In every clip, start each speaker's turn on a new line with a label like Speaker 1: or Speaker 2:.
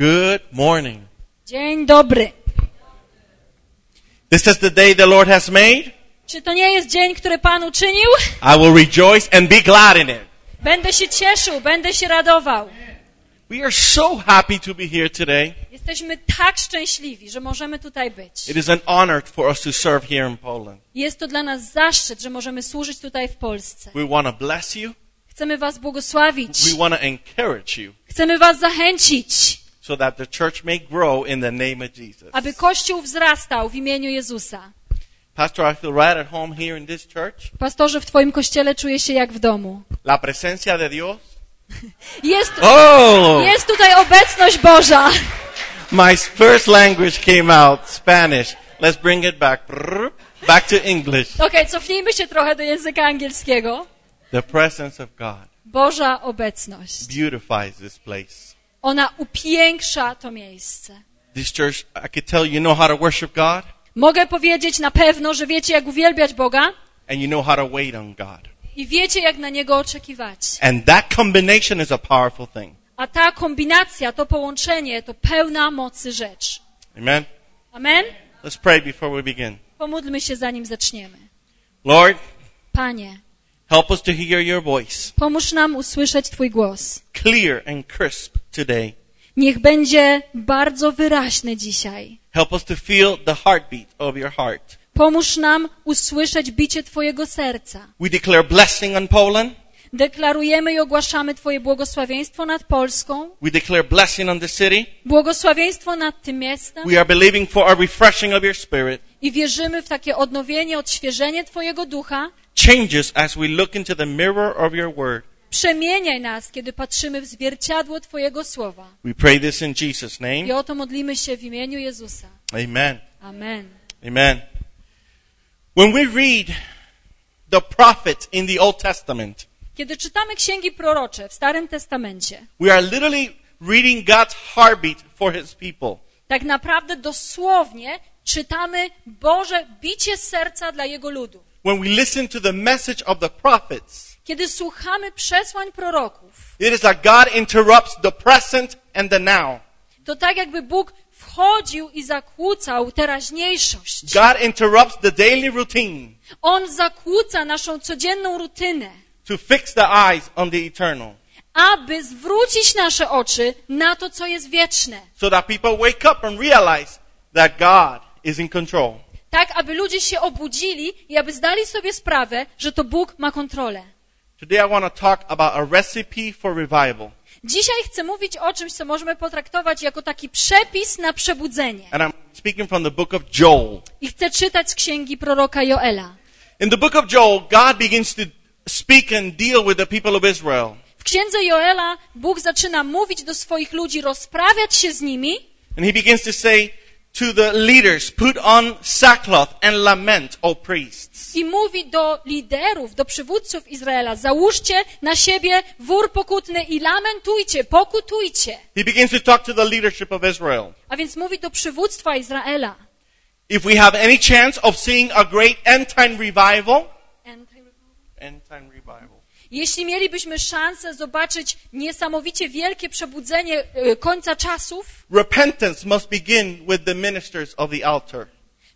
Speaker 1: Good morning.
Speaker 2: Dzień dobry.
Speaker 1: This is the day the Lord has made.
Speaker 2: Czy to nie jest dzień, który Pan uczynił?
Speaker 1: I will rejoice and be glad in it.
Speaker 2: Będę się cieszył, będę się radował.
Speaker 1: We are so happy to be here today.
Speaker 2: Jesteśmy tak szczęśliwi, że możemy tutaj być.
Speaker 1: It is an honor for us to serve here in Poland.
Speaker 2: Jest to dla nas zaszczyt, że możemy służyć tutaj w Polsce.
Speaker 1: We want to bless you.
Speaker 2: Chcemy Was błogosławić.
Speaker 1: We want to encourage you
Speaker 2: Chcemy Was zachęcić,
Speaker 1: so that the church may grow in the name of Jesus.
Speaker 2: aby Kościół wzrastał w imieniu Jezusa.
Speaker 1: Pastor, I feel right at home here in this church.
Speaker 2: Pastorze, w Twoim kościele czuję się jak w domu.
Speaker 1: La presencia de Dios.
Speaker 2: Jest,
Speaker 1: Oh,
Speaker 2: jest tutaj obecność Boża.
Speaker 1: my first language came out, Spanish. Let's bring it back. Back to English.
Speaker 2: Okej, cofnijmy się trochę do języka angielskiego.
Speaker 1: The presence of God
Speaker 2: Boża obecność.
Speaker 1: beautifies this place.
Speaker 2: Ona upiększa to miejsce.
Speaker 1: This church, I could tell you know how to worship God
Speaker 2: Mogę powiedzieć na pewno, że wiecie, jak uwielbiać Boga
Speaker 1: and you know how to wait on God.
Speaker 2: i wiecie, jak na Niego oczekiwać.
Speaker 1: And that combination is a powerful thing.
Speaker 2: A ta kombinacja, to połączenie, to pełna mocy rzecz.
Speaker 1: Amen.
Speaker 2: Amen?
Speaker 1: Let's pray before we begin.
Speaker 2: Pomódlmy się, zanim zaczniemy.
Speaker 1: Lord,
Speaker 2: Panie,
Speaker 1: help us to hear your voice
Speaker 2: pomóż nam usłyszeć Twój głos.
Speaker 1: clear and crisp today.
Speaker 2: Niech będzie bardzo wyraźny dzisiaj.
Speaker 1: Help us to feel the heartbeat of your heart.
Speaker 2: Pomóż nam usłyszeć bicie Twojego serca.
Speaker 1: We declare blessing on Poland.
Speaker 2: Deklarujemy i ogłaszamy Twoje błogosławieństwo nad Polską,
Speaker 1: We declare blessing on the city.
Speaker 2: błogosławieństwo nad tym miastem
Speaker 1: We are believing for a refreshing of your spirit.
Speaker 2: i wierzymy w takie odnowienie, odświeżenie Twojego ducha.
Speaker 1: Changes as we look into the mirror of your word.
Speaker 2: Przemieniaj nas, kiedy patrzymy w zwierciadło Twojego słowa.
Speaker 1: We pray this in Jesus'
Speaker 2: I
Speaker 1: name.
Speaker 2: o to modlimy się w imieniu Jezusa.
Speaker 1: Amen.
Speaker 2: Amen.
Speaker 1: Amen. When we read the prophets in the Old Testament,
Speaker 2: Kiedy czytamy księgi prorocze w Starym Testamencie,
Speaker 1: we are literally reading God's heartbeat for his people.
Speaker 2: tak naprawdę dosłownie czytamy Boże bicie serca dla Jego ludu.
Speaker 1: When we listen to the message of the prophets,
Speaker 2: Kiedy słuchamy przesłań proroków,
Speaker 1: it is like God interrupts the present and the now.
Speaker 2: to tak jakby Bóg wchodził i zakłócał teraźniejszość.
Speaker 1: God interrupts the daily routine
Speaker 2: On zakłóca naszą codzienną rutynę,
Speaker 1: to fix the eyes on the eternal
Speaker 2: aby zwrócić nasze oczy na to, co jest wieczne.
Speaker 1: so that people wake up and realize that God is in control.
Speaker 2: Tak, aby ludzie się obudzili i aby zdali sobie sprawę, że to Bóg ma kontrolę.
Speaker 1: Today I want to talk about a recipe for revival.
Speaker 2: Dzisiaj chcę mówić o czymś, co możemy potraktować jako taki przepis na przebudzenie.
Speaker 1: And I'm speaking from the book of Joel.
Speaker 2: I chcę czytać z księgi proroka Joela.
Speaker 1: In the book of Joel, God begins to speak and deal with the people of Israel.
Speaker 2: W księdze Joela Bóg zaczyna mówić do swoich ludzi, rozprawiać się z nimi
Speaker 1: And he begins to say to the leaders, put on sackcloth and lament, O priests.
Speaker 2: i mówi do liderów, do przywódców Izraela, załóżcie na siebie wór pokutny i lamentujcie, pokutujcie.
Speaker 1: He begins to talk to the leadership of Israel.
Speaker 2: A więc mówi do przywództwa Izraela.
Speaker 1: If we have any chance of seeing a great end time revival, end time revival,
Speaker 2: Jeśli mielibyśmy szansę zobaczyć niesamowicie wielkie przebudzenie e, końca czasów,
Speaker 1: repentance must begin with the ministers of the altar.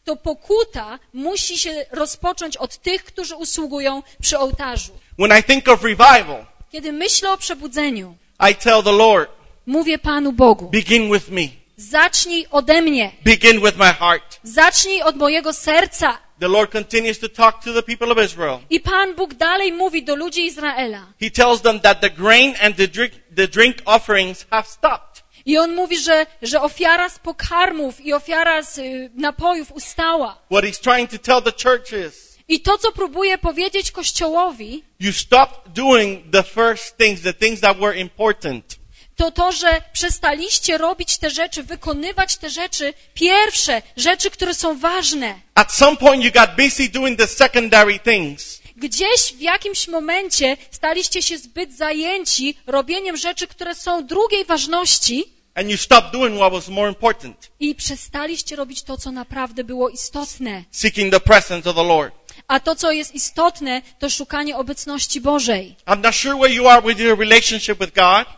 Speaker 2: to pokuta musi się rozpocząć od tych, którzy usługują przy ołtarzu.
Speaker 1: When I think of revival,
Speaker 2: Kiedy myślę o przebudzeniu,
Speaker 1: I tell the Lord,
Speaker 2: mówię Panu Bogu,
Speaker 1: begin with me.
Speaker 2: zacznij ode mnie,
Speaker 1: Begin with my heart.
Speaker 2: zacznij od mojego serca.
Speaker 1: The Lord continues to talk to the people of Israel.
Speaker 2: I Pan Bóg dalej mówi do ludzi Izraela.
Speaker 1: He tells them that the grain and the drink, the drink offerings have stopped.
Speaker 2: I on mówi, że, że ofiara z pokarmów i ofiara z y, napojów ustała.
Speaker 1: What he's trying to tell the church is,
Speaker 2: I to, co próbuje powiedzieć Kościołowi,
Speaker 1: you stopped doing the first things, the things that were important.
Speaker 2: To to, że przestaliście robić te rzeczy, wykonywać te rzeczy pierwsze, rzeczy, które są ważne.
Speaker 1: At some point you got busy doing the secondary things.
Speaker 2: Gdzieś w jakimś momencie staliście się zbyt zajęci robieniem rzeczy, które są drugiej ważności
Speaker 1: and you stopped doing what was more important,
Speaker 2: i przestaliście robić to, co naprawdę było istotne.
Speaker 1: seeking the presence of the Lord.
Speaker 2: A to, co jest istotne, to szukanie obecności Bożej.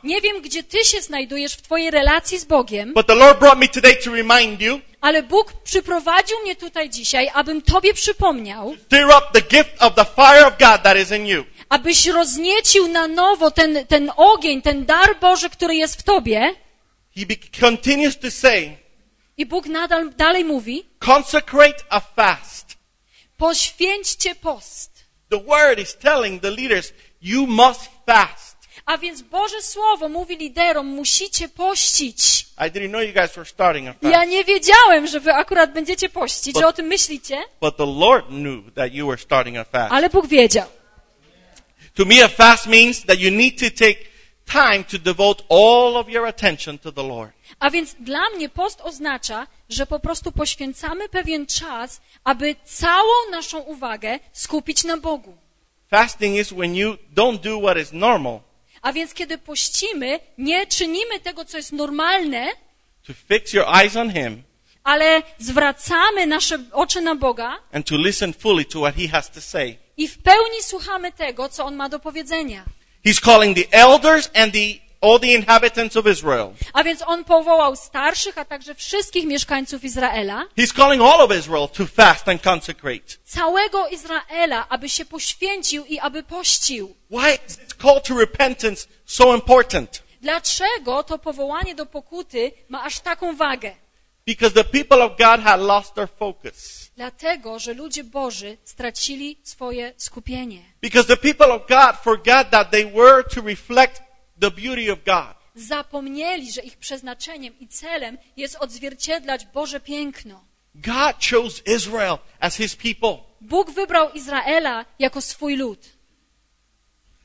Speaker 2: Nie wiem, gdzie ty się znajdujesz w twojej relacji z Bogiem,
Speaker 1: but the Lord brought me today to remind you,
Speaker 2: ale Bóg przyprowadził mnie tutaj dzisiaj, abym tobie przypomniał, abyś rozniecił na nowo ten, ten ogień, ten dar Boży, który jest w tobie.
Speaker 1: He be- continues to say,
Speaker 2: I Bóg nadal dalej mówi,
Speaker 1: consecrate a fast.
Speaker 2: Poświęćcie post.
Speaker 1: The word is telling the leaders, you must fast.
Speaker 2: A więc Boże Słowo mówi liderom, musicie pościć.
Speaker 1: I didn't know you guys were starting a fast.
Speaker 2: Ja nie wiedziałem, że wy akurat będziecie pościć, że o tym myślicie,
Speaker 1: But the Lord knew that you were starting a fast.
Speaker 2: ale Bóg wiedział.
Speaker 1: To me, a fast means that you need to take time to devote all of your attention to the Lord.
Speaker 2: A więc dla mnie post oznacza, że po prostu poświęcamy pewien czas, aby całą naszą uwagę skupić na Bogu.
Speaker 1: Fasting is when you don't do what is normal
Speaker 2: A więc kiedy pościmy, nie czynimy tego, co jest normalne,
Speaker 1: to fix your eyes on Him
Speaker 2: ale zwracamy nasze oczy na Boga
Speaker 1: and to listen fully to what He has to say.
Speaker 2: i w pełni słuchamy tego, co On ma do powiedzenia.
Speaker 1: He's calling the elders and the all the inhabitants of Israel.
Speaker 2: A więc On powołał starszych, a także wszystkich mieszkańców Izraela,
Speaker 1: He's calling all of Israel to fast and consecrate.
Speaker 2: całego Izraela, aby się poświęcił i aby pościł.
Speaker 1: Why is this call to repentance so important?
Speaker 2: Dlaczego to powołanie do pokuty ma aż taką wagę?
Speaker 1: Because the people of God had lost their focus.
Speaker 2: Dlatego, że ludzie Boży stracili swoje skupienie.
Speaker 1: Because the people of God forgot that they were to reflect the beauty of God.
Speaker 2: Zapomnieli, że ich przeznaczeniem i celem jest odzwierciedlać Boże piękno.
Speaker 1: God chose Israel as his people.
Speaker 2: Bóg wybrał Izraela jako swój lud.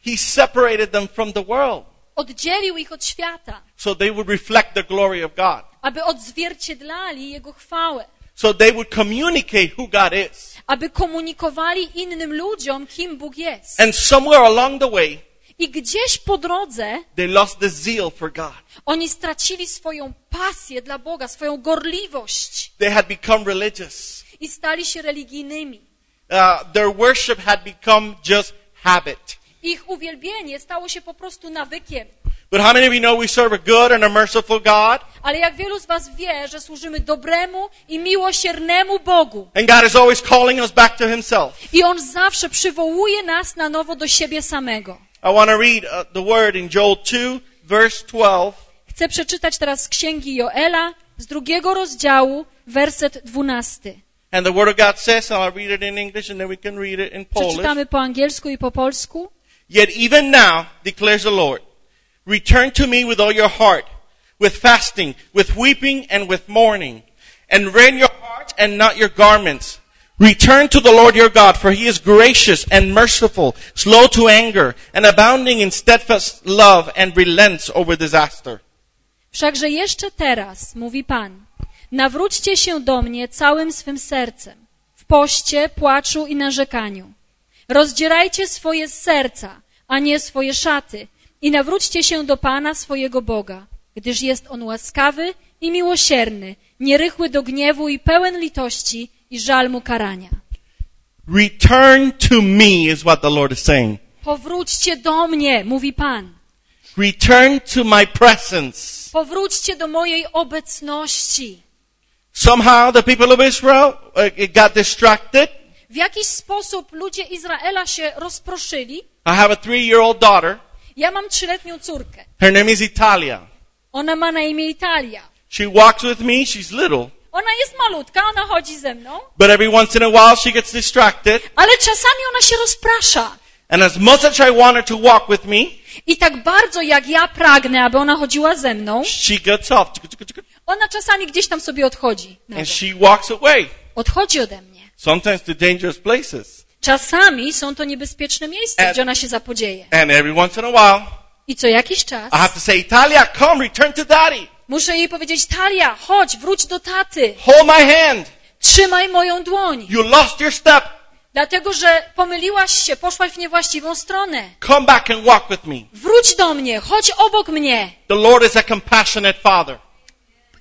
Speaker 1: He separated them from the world
Speaker 2: Oddzielił ich od świata,
Speaker 1: so they would reflect the glory of God.
Speaker 2: aby odzwierciedlali Jego chwałę,
Speaker 1: So they would communicate who God is.
Speaker 2: aby komunikowali innym ludziom, kim Bóg jest.
Speaker 1: And somewhere along the way,
Speaker 2: I gdzieś po drodze
Speaker 1: they lost the zeal for God.
Speaker 2: oni stracili swoją pasję dla Boga, swoją gorliwość
Speaker 1: They had become religious.
Speaker 2: i stali się religijnymi.
Speaker 1: Uh, their worship had become just habit.
Speaker 2: Ich uwielbienie stało się po prostu nawykiem.
Speaker 1: But how many of you know we serve a good and a merciful God?
Speaker 2: Ale jak wielu z Was wie, że służymy dobremu i miłosiernemu Bogu.
Speaker 1: And God is always calling us back to Himself.
Speaker 2: I On zawsze przywołuje nas na nowo do siebie samego.
Speaker 1: I want to read uh, the word in Joel 2, verse 12.
Speaker 2: Chcę przeczytać teraz z księgi Joela z drugiego rozdziału, werset dwunasty.
Speaker 1: And the word of God says, and I'll read it in English and then we can read it in Polish.
Speaker 2: Przeczytamy po angielsku i po polsku.
Speaker 1: Yet even now, declares the Lord, return to me with all your heart, with fasting, with weeping, and with mourning, and rend your heart and not your garments. Return to the Lord your God, for he is gracious and merciful, slow to anger, and abounding in steadfast love, and relents over disaster.
Speaker 2: Wszakże jeszcze teraz, mówi Pan, nawróćcie się do mnie całym swym sercem, w poście, płaczu i narzekaniu. Rozdzierajcie swoje serca, a nie swoje szaty i nawróćcie się do Pana swojego Boga, gdyż jest On łaskawy i miłosierny, nierychły do gniewu i pełen litości i żal mu karania.
Speaker 1: Return to me is what the Lord is saying.
Speaker 2: Powróćcie do mnie, mówi Pan.
Speaker 1: Return to my presence.
Speaker 2: Powróćcie do mojej obecności.
Speaker 1: Somehow the people of Israel uh, got distracted.
Speaker 2: W jakiś sposób ludzie Izraela się rozproszyli.
Speaker 1: I have a three-year-old daughter.
Speaker 2: Ja mam trzyletnią córkę.
Speaker 1: Her name is Italia.
Speaker 2: Ona ma na imię Italia.
Speaker 1: She walks with me. She's little.
Speaker 2: Ona jest malutka, ona chodzi ze mną,
Speaker 1: But every once in a while she gets distracted.
Speaker 2: ale czasami ona się rozprasza.
Speaker 1: And as much as I want her to walk with me,
Speaker 2: I tak bardzo jak ja pragnę, aby ona chodziła ze mną,
Speaker 1: she gets off.
Speaker 2: ona czasami gdzieś tam sobie odchodzi.
Speaker 1: And she walks away.
Speaker 2: Odchodzi ode mnie.
Speaker 1: Sometimes to dangerous places.
Speaker 2: Czasami są to niebezpieczne miejsca,
Speaker 1: And-
Speaker 2: gdzie ona się zapodzieje.
Speaker 1: And every once in a while,
Speaker 2: I co jakiś czas
Speaker 1: I have to say, Italia, come, return to daddy.
Speaker 2: muszę jej powiedzieć, Talia, chodź, wróć do taty.
Speaker 1: Hold my hand.
Speaker 2: Trzymaj moją dłoń.
Speaker 1: You lost your step.
Speaker 2: Dlatego, że pomyliłaś się, poszłaś w niewłaściwą stronę.
Speaker 1: Come back and walk with me.
Speaker 2: Wróć do mnie, chodź obok mnie.
Speaker 1: The Lord is a compassionate father.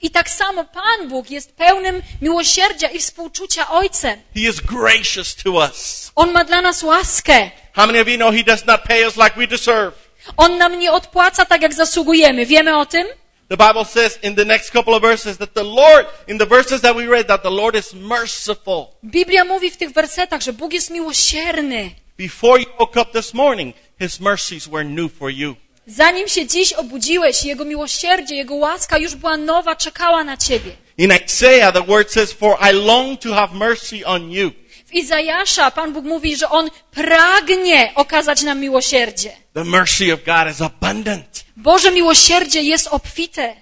Speaker 2: I tak samo Pan Bóg jest pełnym miłosierdzia i współczucia Ojcem.
Speaker 1: He is gracious to us.
Speaker 2: On ma dla nas łaskę.
Speaker 1: How many of you know He does not pay us like we deserve?
Speaker 2: On nam nie odpłaca tak, jak zasługujemy. Wiemy o tym?
Speaker 1: The Bible says in the next couple of verses that the Lord, in the verses that we read, that the Lord is merciful.
Speaker 2: Biblia mówi w tych wersetach, że Bóg jest miłosierny.
Speaker 1: Before you woke up this morning, His mercies were new for you.
Speaker 2: Zanim się dziś obudziłeś, Jego miłosierdzie, Jego łaska już była nowa, czekała na ciebie.
Speaker 1: In Isaiah, the word says, For I long to have mercy on you.
Speaker 2: W Izajasza Pan Bóg mówi, że On pragnie okazać nam miłosierdzie.
Speaker 1: The mercy of God is abundant.
Speaker 2: Boże miłosierdzie jest obfite.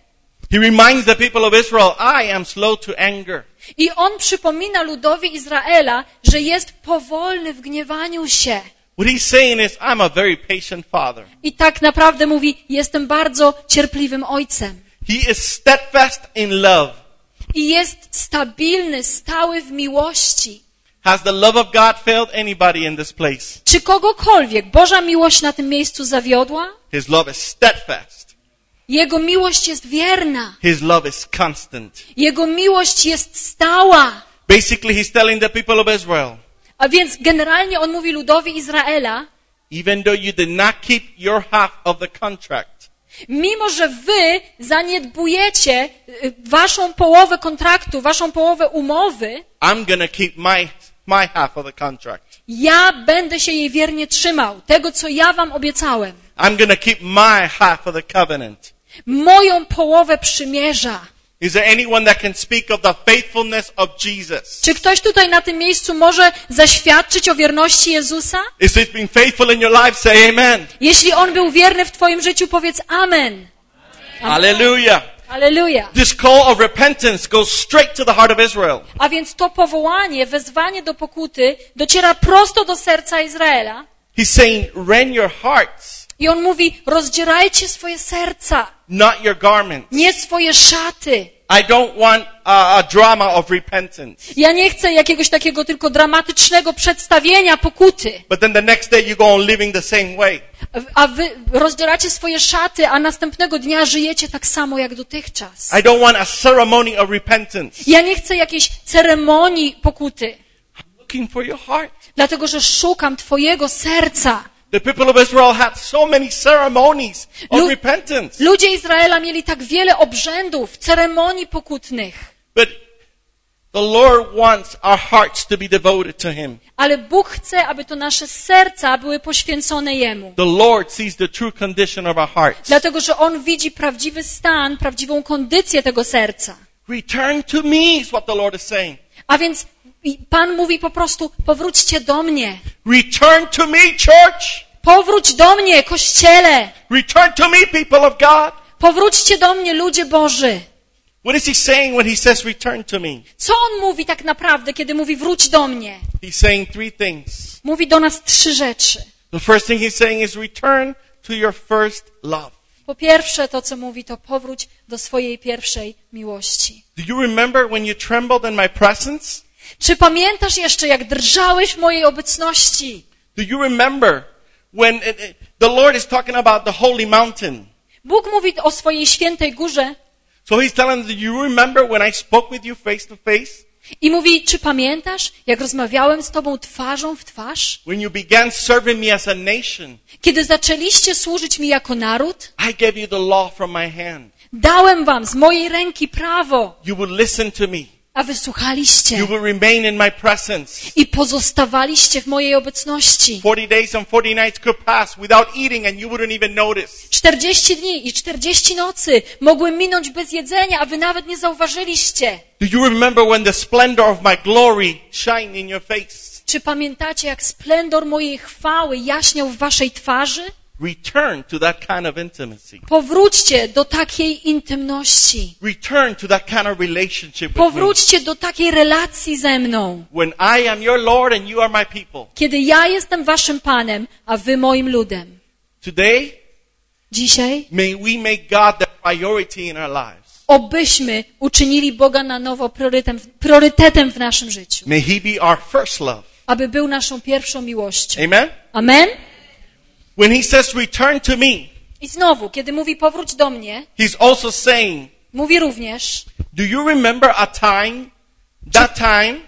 Speaker 1: He reminds the people of Israel, I am slow to anger.
Speaker 2: I On przypomina ludowi Izraela, że jest powolny w gniewaniu się.
Speaker 1: What he's saying is, I'm a very patient father.
Speaker 2: I tak naprawdę mówi, jestem bardzo cierpliwym ojcem.
Speaker 1: He is steadfast in love.
Speaker 2: I jest stabilny, stały w miłości.
Speaker 1: Has the love of God failed anybody in this place?
Speaker 2: Czy kogokolwiek Boża miłość na tym miejscu zawiodła?
Speaker 1: His love is steadfast.
Speaker 2: Jego miłość jest wierna.
Speaker 1: His love is constant.
Speaker 2: Jego miłość jest stała.
Speaker 1: Basically, he's telling the people of Israel,
Speaker 2: A więc generalnie on mówi ludowi Izraela,
Speaker 1: even though you did not keep your half of the contract,
Speaker 2: mimo że wy zaniedbujecie y, waszą połowę kontraktu, waszą połowę umowy,
Speaker 1: I'm gonna keep my, my half of the contract.
Speaker 2: ja będę się jej wiernie trzymał, tego co ja wam obiecałem.
Speaker 1: I'm gonna keep my half of the covenant.
Speaker 2: Moją połowę przymierza.
Speaker 1: Is there anyone that can speak of the faithfulness of Jesus?
Speaker 2: Czy ktoś tutaj na tym miejscu może zaświadczyć o wierności Jezusa?
Speaker 1: Is he been faithful in your life? Say amen.
Speaker 2: Jeśli on był wierny w twoim życiu, powiedz amen.
Speaker 1: Hallelujah.
Speaker 2: Aleluja.
Speaker 1: This call of repentance goes straight to the heart of Israel.
Speaker 2: A więc to powołanie, wezwanie do pokuty dociera prosto do serca Izraela.
Speaker 1: He's saying, rend your hearts,
Speaker 2: I on mówi, rozdzierajcie swoje serca,
Speaker 1: not your garments.
Speaker 2: nie swoje szaty.
Speaker 1: I don't want a, a drama of repentance.
Speaker 2: Ja nie chcę jakiegoś takiego tylko dramatycznego przedstawienia pokuty.
Speaker 1: But then the next day you go on living the same way.
Speaker 2: A wy rozdzieracie swoje szaty, a następnego dnia żyjecie tak samo jak dotychczas.
Speaker 1: I don't want a ceremony of repentance.
Speaker 2: Ja nie chcę jakiejś ceremonii pokuty,
Speaker 1: Looking for your heart.
Speaker 2: dlatego że szukam Twojego serca.
Speaker 1: The people of Israel had so many ceremonies of
Speaker 2: Lu-
Speaker 1: repentance.
Speaker 2: Ludzie Izraela mieli tak wiele obrzędów, ceremonii pokutnych,
Speaker 1: But the Lord wants our hearts to be devoted to Him.
Speaker 2: ale Bóg chce, aby to nasze serca były poświęcone Jemu.
Speaker 1: The Lord sees the true condition of our hearts.
Speaker 2: Dlatego, że On widzi prawdziwy stan, prawdziwą kondycję tego serca.
Speaker 1: Return to me is what the Lord is saying.
Speaker 2: A więc i Pan mówi po prostu, powróćcie do mnie.
Speaker 1: Return to me, church.
Speaker 2: Powróć do mnie, Kościele.
Speaker 1: Return to me, people of God.
Speaker 2: Powróćcie do mnie, ludzie Boży.
Speaker 1: What is he saying when he says return to me?
Speaker 2: Co On mówi tak naprawdę, kiedy mówi wróć do mnie?
Speaker 1: He's saying three things.
Speaker 2: Mówi do nas trzy rzeczy.
Speaker 1: The first thing he's saying is return to your first love.
Speaker 2: Po pierwsze, to co mówi, to powróć do swojej pierwszej miłości.
Speaker 1: Do you remember when you trembled in my presence?
Speaker 2: Czy pamiętasz jeszcze, jak drżałeś w mojej obecności?
Speaker 1: Do you remember when it, it- the Lord is talking about the holy mountain?
Speaker 2: Bóg mówi o swojej świętej górze
Speaker 1: So he's telling them, do you remember when I spoke with you face to face?
Speaker 2: i mówi, czy pamiętasz, jak rozmawiałem z tobą twarzą w twarz?
Speaker 1: When you began serving me as a nation?
Speaker 2: Kiedy zaczęliście służyć mi jako naród?
Speaker 1: I gave you the law from my hand.
Speaker 2: Dałem wam z mojej ręki prawo,
Speaker 1: You would listen to me.
Speaker 2: A wy słuchaliście
Speaker 1: You will remain in my presence.
Speaker 2: i pozostawaliście w mojej obecności.
Speaker 1: 40 days and 40 nights could pass without eating and you wouldn't even notice.
Speaker 2: 40 dni i 40 nocy mogły minąć bez jedzenia, a wy nawet nie zauważyliście.
Speaker 1: Do you remember when the splendor of my glory shined in your face?
Speaker 2: Czy pamiętacie, jak splendor mojej chwały jaśniał w waszej twarzy?
Speaker 1: Return to that kind of intimacy.
Speaker 2: Powróćcie do takiej intymności.
Speaker 1: Return to that kind of relationship.
Speaker 2: Powróćcie do takiej relacji ze mną.
Speaker 1: When I am your Lord and you are my people.
Speaker 2: Kiedy ja jestem waszym Panem, a wy moim ludem.
Speaker 1: Today,
Speaker 2: Dzisiaj
Speaker 1: may we make God the priority in our lives.
Speaker 2: obyśmy uczynili Boga na nowo priorytetem, priorytetem w naszym życiu.
Speaker 1: May He be our first love.
Speaker 2: Aby był naszą pierwszą miłością.
Speaker 1: Amen?
Speaker 2: Amen?
Speaker 1: When He says return to me,
Speaker 2: I znowu, kiedy mówi powróć do mnie,
Speaker 1: He's also saying
Speaker 2: Mówi również,
Speaker 1: Do you remember a time, that time,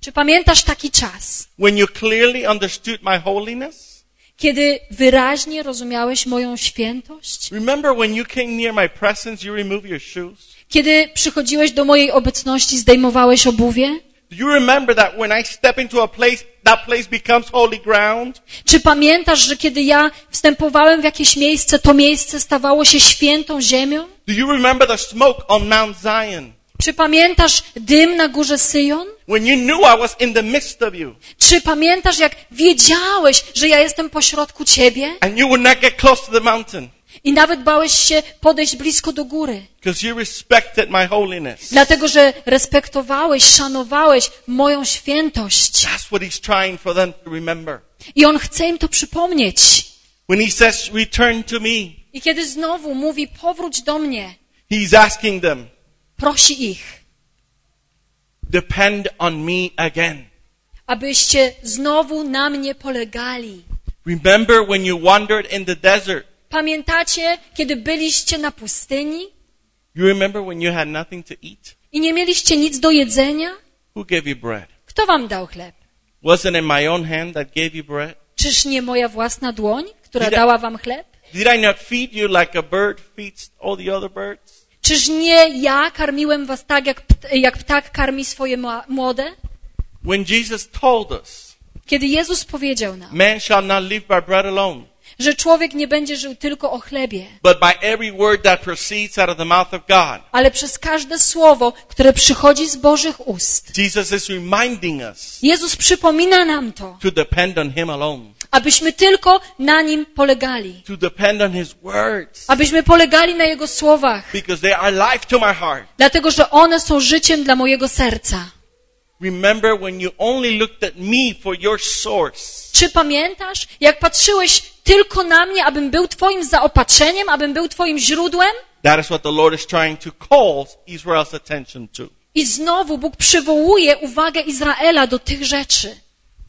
Speaker 2: czy pamiętasz taki czas,
Speaker 1: when you clearly understood my holiness?
Speaker 2: kiedy wyraźnie rozumiałeś moją świętość?
Speaker 1: Remember when you came near my presence, you removed your shoes?
Speaker 2: Kiedy przychodziłeś do mojej obecności, zdejmowałeś obuwie?
Speaker 1: Do you remember that when I step into a place, that place becomes holy ground?
Speaker 2: Czy pamiętasz, że kiedy ja wstępowałem w jakieś miejsce, to miejsce stawało się świętą ziemią?
Speaker 1: Do you remember the smoke on Mount Zion?
Speaker 2: Czy pamiętasz dym na górze Syjon?
Speaker 1: When you knew I was in the midst of you
Speaker 2: Czy pamiętasz, jak wiedziałeś, że ja jestem pośrodku ciebie?
Speaker 1: and you would not get close to the mountain
Speaker 2: I nawet bałeś się podejść blisko do góry, dlatego że respektowałeś, szanowałeś moją świętość.
Speaker 1: That's what he's trying for them to remember.
Speaker 2: I on chce im to przypomnieć.
Speaker 1: When he says, return to me,
Speaker 2: I kiedy znowu mówi, powróć do mnie,
Speaker 1: he's asking them,
Speaker 2: prosi ich,
Speaker 1: depend on me again.
Speaker 2: abyście znowu na mnie polegali.
Speaker 1: Remember when you wandered in the desert?
Speaker 2: Pamiętacie, kiedy byliście na pustyni
Speaker 1: You remember when you had nothing to eat?
Speaker 2: i nie mieliście nic do jedzenia?
Speaker 1: Who gave you bread?
Speaker 2: Kto wam dał chleb?
Speaker 1: Wasn't it my own hand that gave you bread?
Speaker 2: Czyż nie moja własna dłoń, która
Speaker 1: Did I-
Speaker 2: dała wam chleb?
Speaker 1: Did I not feed you like a bird feeds all the other birds?
Speaker 2: Czyż nie ja karmiłem was tak, jak, jak ptak karmi swoje młode?
Speaker 1: When Jesus told us,
Speaker 2: Kiedy Jezus powiedział nam,
Speaker 1: man shall not live by bread alone,
Speaker 2: że człowiek nie będzie żył tylko o chlebie,
Speaker 1: but by every word that proceeds out of the mouth of God.
Speaker 2: ale przez każde słowo, które przychodzi z Bożych ust.
Speaker 1: Jesus is reminding us
Speaker 2: Jezus przypomina nam to,
Speaker 1: to depend on Him alone,
Speaker 2: abyśmy tylko na Nim polegali.
Speaker 1: to depend on His words,
Speaker 2: Abyśmy polegali na Jego słowach,
Speaker 1: because they are life to my heart.
Speaker 2: dlatego że one są życiem dla mojego serca.
Speaker 1: Remember when you only looked at me for your source.
Speaker 2: Czy pamiętasz, jak patrzyłeś tylko na mnie, abym był Twoim zaopatrzeniem, abym był Twoim źródłem?
Speaker 1: That is what the Lord is trying to call Israel's attention to.
Speaker 2: I znowu Bóg przywołuje uwagę Izraela do tych rzeczy.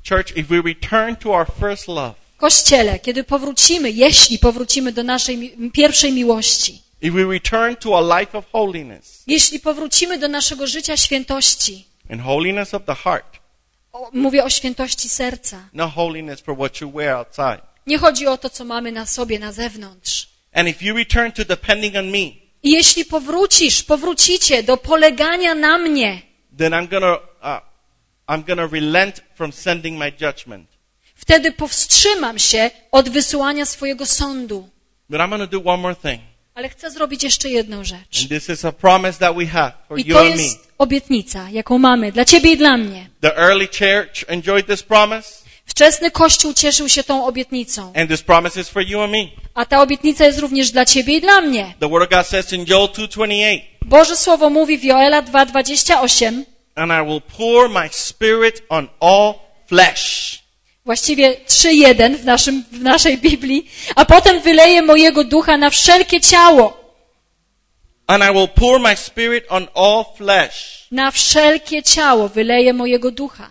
Speaker 1: Church, if we return to our first love,
Speaker 2: Kościele, kiedy powrócimy, jeśli powrócimy do naszej pierwszej miłości,
Speaker 1: if we return to a life of holiness,
Speaker 2: jeśli powrócimy do naszego życia świętości,
Speaker 1: and holiness of the heart,
Speaker 2: mówię o świętości serca.
Speaker 1: not holiness for what you wear outside.
Speaker 2: Nie chodzi o to, co mamy na sobie na zewnątrz.
Speaker 1: And if you return to depending on me,
Speaker 2: I jeśli powrócisz, powrócicie do polegania na mnie,
Speaker 1: then I'm gonna, uh, I'm gonna relent from sending my judgment.
Speaker 2: wtedy powstrzymam się od wysyłania swojego sądu.
Speaker 1: But I'm gonna do one more thing.
Speaker 2: Ale chcę zrobić jeszcze jedną rzecz.
Speaker 1: And this is a promise that we have for
Speaker 2: I
Speaker 1: you
Speaker 2: to
Speaker 1: and me.
Speaker 2: jest obietnica, jaką mamy dla ciebie i dla mnie.
Speaker 1: The early church enjoyed this promise,
Speaker 2: Wczesny Kościół cieszył się tą obietnicą,
Speaker 1: and this promise is for you and me.
Speaker 2: a ta obietnica jest również dla ciebie i dla mnie.
Speaker 1: The Word of God says in Joel 2:28,
Speaker 2: Boże Słowo mówi w Joela 2,28,
Speaker 1: "And I will pour my Spirit on all flesh."
Speaker 2: Właściwie 3,1 w, naszym, w naszej Biblii, a potem wyleję mojego ducha na wszelkie ciało.
Speaker 1: And I will pour my Spirit on all flesh.
Speaker 2: Na wszelkie ciało wyleję mojego ducha.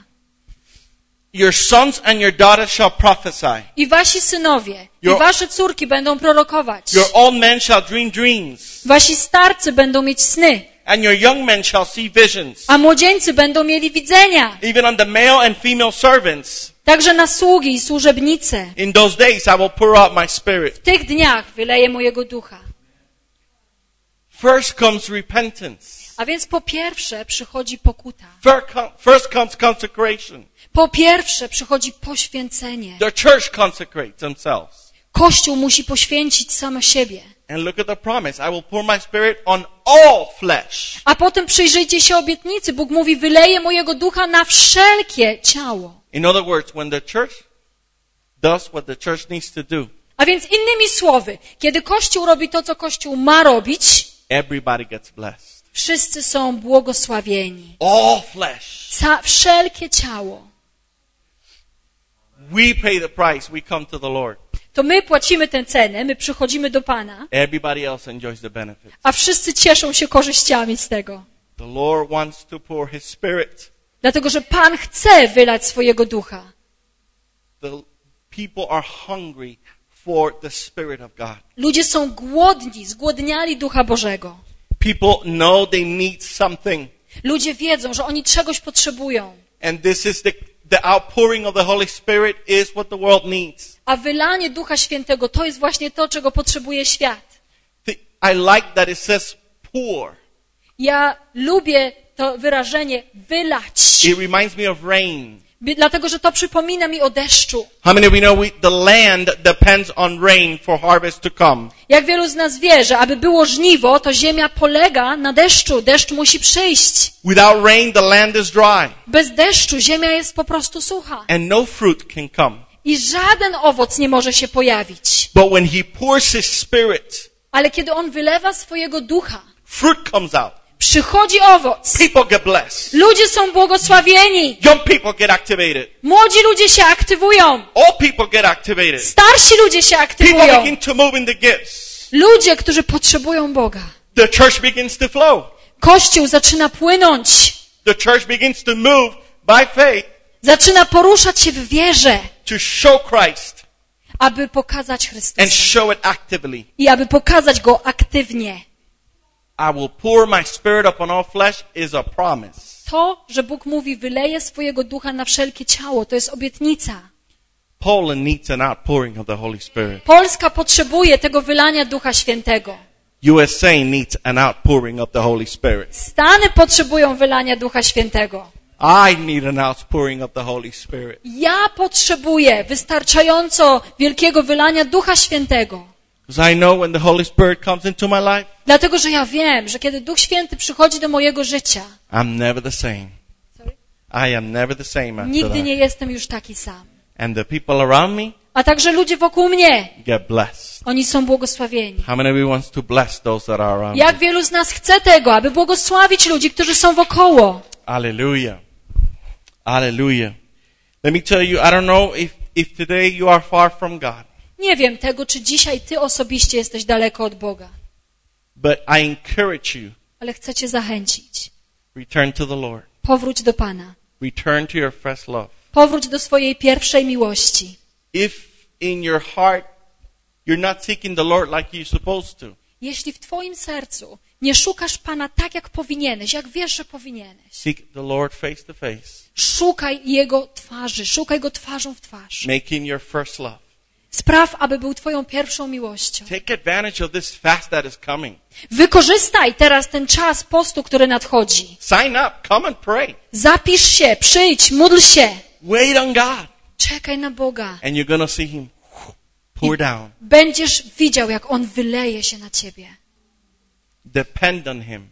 Speaker 1: Your sons and your daughters shall prophesy.
Speaker 2: I wasi synowie, i
Speaker 1: Your-
Speaker 2: wasze córki będą prorokować.
Speaker 1: Your old men shall dream dreams,
Speaker 2: Wasi starcy będą mieć sny,
Speaker 1: and your young men shall see visions.
Speaker 2: a młodzieńcy będą mieli widzenia.
Speaker 1: Even on the male and female servants,
Speaker 2: Także na sługi i służebnice.
Speaker 1: in those days I will pour out my Spirit.
Speaker 2: W tych dniach wyleję mojego ducha.
Speaker 1: First comes repentance.
Speaker 2: A więc po pierwsze przychodzi pokuta.
Speaker 1: First com- First comes consecration.
Speaker 2: Po pierwsze przychodzi poświęcenie.
Speaker 1: The church consecrates themselves.
Speaker 2: Kościół musi poświęcić samo siebie.
Speaker 1: And look at the promise. I will pour my spirit on all flesh.
Speaker 2: A potem przyjrzyjcie się obietnicy. Bóg mówi, wyleję mojego ducha na wszelkie ciało.
Speaker 1: In other words, when the church does what the church needs to do,
Speaker 2: A więc innymi słowy, kiedy Kościół robi to, co Kościół ma robić,
Speaker 1: everybody gets blessed.
Speaker 2: wszyscy są błogosławieni.
Speaker 1: All flesh.
Speaker 2: Ca- wszelkie ciało.
Speaker 1: We pay the price. We come to the Lord.
Speaker 2: To my płacimy tę cenę, my przychodzimy do Pana, a wszyscy cieszą się korzyściami z tego. Dlatego, że Pan chce wylać swojego ducha. Ludzie są głodni, zgłodniali ducha Bożego. Ludzie wiedzą, że oni czegoś potrzebują.
Speaker 1: And this is the, the outpouring of the Holy Spirit is what the world needs.
Speaker 2: A wylanie Ducha Świętego to jest właśnie to, czego potrzebuje świat.
Speaker 1: I like that it says pour.
Speaker 2: Ja lubię to wyrażenie wylać,
Speaker 1: It reminds me of rain.
Speaker 2: Dlatego że to przypomina mi o deszczu.
Speaker 1: How many of you know we, the land depends on rain for harvest to come?
Speaker 2: Jak wielu z nas wie, że aby było żniwo, to ziemia polega na deszczu. Deszcz musi przyjść.
Speaker 1: Without rain, the land is dry
Speaker 2: Bez deszczu ziemia jest po prostu sucha.
Speaker 1: and no fruit can come.
Speaker 2: I żaden owoc nie może się pojawić.
Speaker 1: But when he pours his spirit,
Speaker 2: Ale kiedy on wylewa swojego ducha,
Speaker 1: fruit comes out.
Speaker 2: przychodzi owoc.
Speaker 1: People get blessed.
Speaker 2: Ludzie są błogosławieni.
Speaker 1: Young people get activated.
Speaker 2: Młodzi ludzie się aktywują.
Speaker 1: People get activated.
Speaker 2: Starsi ludzie się
Speaker 1: People
Speaker 2: aktywują.
Speaker 1: begin to move in the gifts.
Speaker 2: Ludzie, którzy potrzebują Boga.
Speaker 1: The church begins to flow.
Speaker 2: Kościół zaczyna płynąć.
Speaker 1: The church begins to move by faith
Speaker 2: Zaczyna poruszać się w wierze,
Speaker 1: to show Christ
Speaker 2: aby pokazać
Speaker 1: and
Speaker 2: Chrystusa.
Speaker 1: show it actively.
Speaker 2: I aby pokazać Go aktywnie.
Speaker 1: I will pour my spirit upon all flesh is a promise.
Speaker 2: To, że Bóg mówi, wyleje swojego ducha na wszelkie ciało, to jest obietnica.
Speaker 1: Poland needs an outpouring of the Holy Spirit.
Speaker 2: Polska potrzebuje tego wylania Ducha Świętego.
Speaker 1: USA needs an outpouring of the Holy Spirit.
Speaker 2: Stany potrzebują wylania Ducha Świętego.
Speaker 1: I need an outpouring of the Holy Spirit.
Speaker 2: Ja potrzebuję wystarczająco wielkiego wylania Ducha Świętego.
Speaker 1: Because I know when the Holy Spirit comes into my life,
Speaker 2: Dlatego, że ja wiem, że kiedy Duch Święty przychodzi do mojego życia,
Speaker 1: I'm never the same. I am never the same after
Speaker 2: nigdy nie jestem już taki sam.
Speaker 1: And the people around me
Speaker 2: A także ludzie wokół mnie,
Speaker 1: get blessed.
Speaker 2: oni są błogosławieni.
Speaker 1: How many of you wants to bless those that are around
Speaker 2: Jak wielu z nas chce tego, aby błogosławić ludzi, którzy są wokoło?
Speaker 1: Hallelujah. Hallelujah. Let me tell you, I don't know if, if today you are far from God,
Speaker 2: Nie wiem tego, czy dzisiaj ty osobiście jesteś daleko od Boga,
Speaker 1: but I encourage you,
Speaker 2: ale chcę cię zachęcić.
Speaker 1: return to the Lord.
Speaker 2: Powróć do Pana.
Speaker 1: Return to your first love.
Speaker 2: Powróć do swojej pierwszej miłości.
Speaker 1: If in your heart you're not seeking the Lord like you're supposed to,
Speaker 2: Jeśli w twoim sercu nie szukasz Pana tak, jak powinieneś, jak wiesz, że powinieneś,
Speaker 1: seek the Lord face to face,
Speaker 2: szukaj Jego twarzy, szukaj Go twarzą w twarz.
Speaker 1: make Him your first love.
Speaker 2: Spraw, aby był twoją pierwszą miłością.
Speaker 1: Take advantage of this fast that is coming.
Speaker 2: Wykorzystaj teraz ten czas postu, który nadchodzi.
Speaker 1: Sign up, come and pray.
Speaker 2: Zapisz się, przyjdź, módl się.
Speaker 1: Wait on God,
Speaker 2: Czekaj na Boga.
Speaker 1: and you're gonna see Him pour down.
Speaker 2: Będziesz widział, jak On wyleje się na ciebie.
Speaker 1: Depend on Him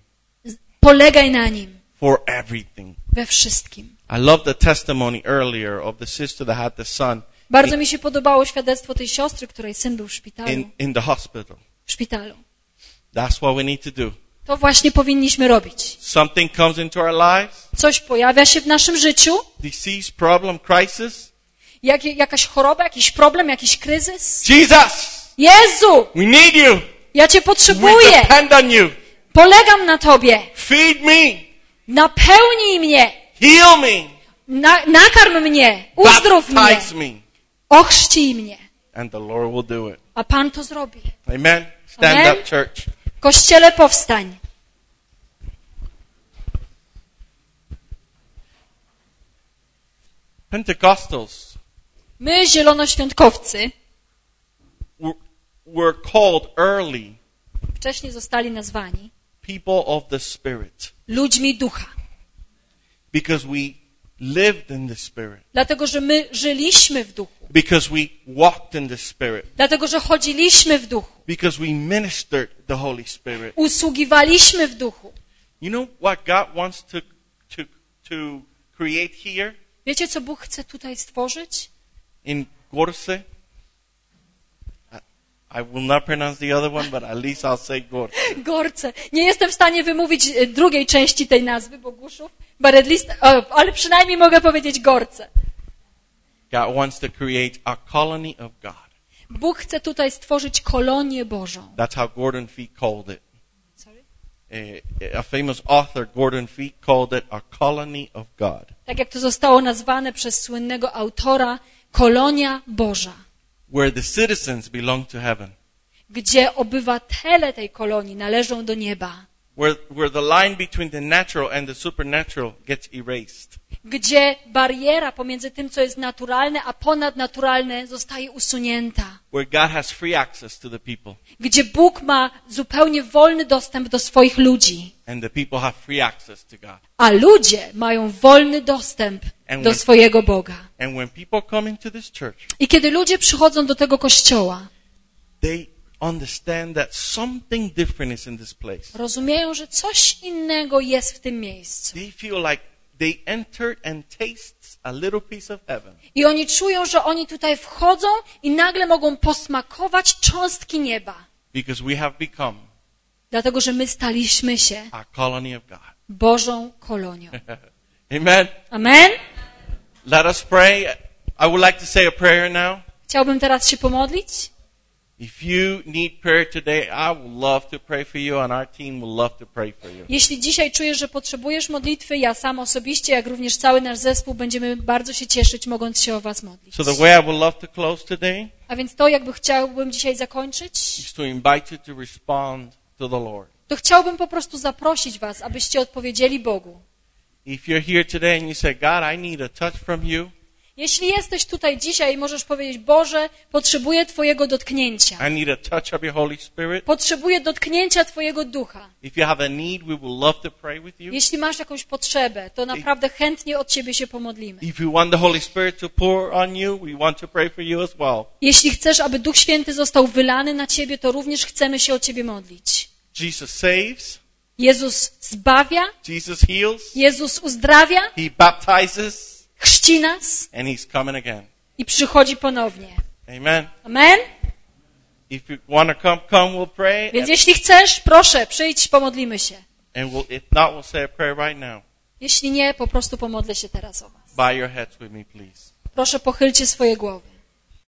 Speaker 2: Polegaj na Nim
Speaker 1: for everything.
Speaker 2: we wszystkim.
Speaker 1: I love the testimony earlier of the sister that had the son
Speaker 2: Bardzo mi się podobało świadectwo tej siostry, której syn był w szpitalu.
Speaker 1: in, in the hospital.
Speaker 2: W szpitalu.
Speaker 1: That's what we need to do.
Speaker 2: To właśnie powinniśmy robić.
Speaker 1: Something comes into our lives,
Speaker 2: Coś pojawia się w naszym życiu,
Speaker 1: disease, problem, crisis.
Speaker 2: jak, jakaś choroba, jakiś problem, jakiś kryzys.
Speaker 1: Jesus,
Speaker 2: Jezu,
Speaker 1: we need you.
Speaker 2: Ja Cię potrzebuję.
Speaker 1: depend on you.
Speaker 2: Polegam na Tobie.
Speaker 1: Feed me,
Speaker 2: Napełnij mnie.
Speaker 1: heal me,
Speaker 2: Na, nakarm mnie. Uzdrów mnie.
Speaker 1: baptize me,
Speaker 2: Ochrzcij mnie.
Speaker 1: and the Lord will do it.
Speaker 2: A Pan to zrobi.
Speaker 1: Amen. Stand
Speaker 2: Amen.
Speaker 1: up, church.
Speaker 2: Kościele powstań.
Speaker 1: Pentecostals
Speaker 2: My, zielonoświątkowcy,
Speaker 1: were, called early
Speaker 2: wcześniej zostali nazwani
Speaker 1: people of the Spirit
Speaker 2: ludźmi ducha.
Speaker 1: because we lived in the Spirit,
Speaker 2: Dlatego, że my żyliśmy w duchu.
Speaker 1: because we walked in the Spirit,
Speaker 2: Dlatego, że chodziliśmy w duchu.
Speaker 1: because we ministered the Holy Spirit.
Speaker 2: Usługiwaliśmy w duchu.
Speaker 1: You know what God wants to, to, to create here
Speaker 2: Wiecie, co Bóg chce tutaj stworzyć?
Speaker 1: in Gorse? I, will not pronounce the other one, but at least I'll say Gorse.
Speaker 2: Gorce. Nie jestem w stanie wymówić e, drugiej części tej nazwy, Boguszów, but at least, o, ale przynajmniej mogę powiedzieć Gorce.
Speaker 1: God wants to create a colony of God.
Speaker 2: Bóg chce tutaj stworzyć kolonię Bożą.
Speaker 1: That's how Gordon Fee called it. A, a famous author, Gordon Fee, called it a colony of God.
Speaker 2: Tak jak to zostało nazwane przez słynnego autora, kolonia Boża,
Speaker 1: where the citizens belong to heaven.
Speaker 2: gdzie obywatele tej kolonii należą do nieba.
Speaker 1: where, where the line between the natural and the supernatural gets erased.
Speaker 2: Gdzie bariera pomiędzy tym, co jest naturalne, a ponadnaturalne zostaje usunięta.
Speaker 1: Where God has free access to the people
Speaker 2: Gdzie Bóg ma zupełnie wolny dostęp do swoich ludzi,
Speaker 1: and the people have free access to God.
Speaker 2: a ludzie mają wolny dostęp
Speaker 1: And
Speaker 2: do
Speaker 1: when-
Speaker 2: swojego Boga.
Speaker 1: And when people come into this church,
Speaker 2: I kiedy ludzie przychodzą do tego kościoła, rozumieją, że coś innego jest w tym miejscu.
Speaker 1: They feel like they entered and tastes a little piece of heaven.
Speaker 2: I oni czują, że oni tutaj wchodzą i nagle mogą posmakować cząstki nieba.
Speaker 1: Because we have become
Speaker 2: Dlatego, że my staliśmy się
Speaker 1: a colony of God.
Speaker 2: Bożą kolonią.
Speaker 1: Amen.
Speaker 2: Amen?
Speaker 1: Let us pray. I would like to say a prayer now.
Speaker 2: Chciałbym teraz się pomodlić. Jeśli dzisiaj czujesz, że potrzebujesz modlitwy, ja sam osobiście, jak również cały nasz zespół, będziemy bardzo się cieszyć, mogąc się o Was modlić.
Speaker 1: So the way I would love to close today
Speaker 2: A więc to, jakby chciałbym dzisiaj zakończyć,
Speaker 1: is to invite you to respond to the Lord.
Speaker 2: to chciałbym po prostu zaprosić Was, abyście odpowiedzieli Bogu.
Speaker 1: If you're here today and you say, God, I need a touch from you,
Speaker 2: Jeśli jesteś tutaj dzisiaj i możesz powiedzieć, Boże, potrzebuję Twojego dotknięcia.
Speaker 1: I need a touch of your Holy Spirit.
Speaker 2: Potrzebuję dotknięcia Twojego ducha. Jeśli masz jakąś potrzebę, to naprawdę chętnie od Ciebie się pomodlimy. Jeśli chcesz, aby Duch Święty został wylany na Ciebie, to również chcemy się o Ciebie modlić.
Speaker 1: Jesus saves,
Speaker 2: Jezus zbawia,
Speaker 1: Jesus heals,
Speaker 2: Jezus uzdrawia,
Speaker 1: He baptizes,
Speaker 2: chrzci nas
Speaker 1: and He's coming again.
Speaker 2: i przychodzi ponownie.
Speaker 1: Amen.
Speaker 2: Amen?
Speaker 1: If you want to come, come, we'll pray.
Speaker 2: Więc jeśli chcesz, proszę, przyjdź, pomodlimy się.
Speaker 1: And we'll, if not, we'll say a prayer right now.
Speaker 2: Jeśli nie, po prostu pomodlę się teraz o Was.
Speaker 1: Bow your heads with me, please.
Speaker 2: Proszę, pochylcie swoje głowy.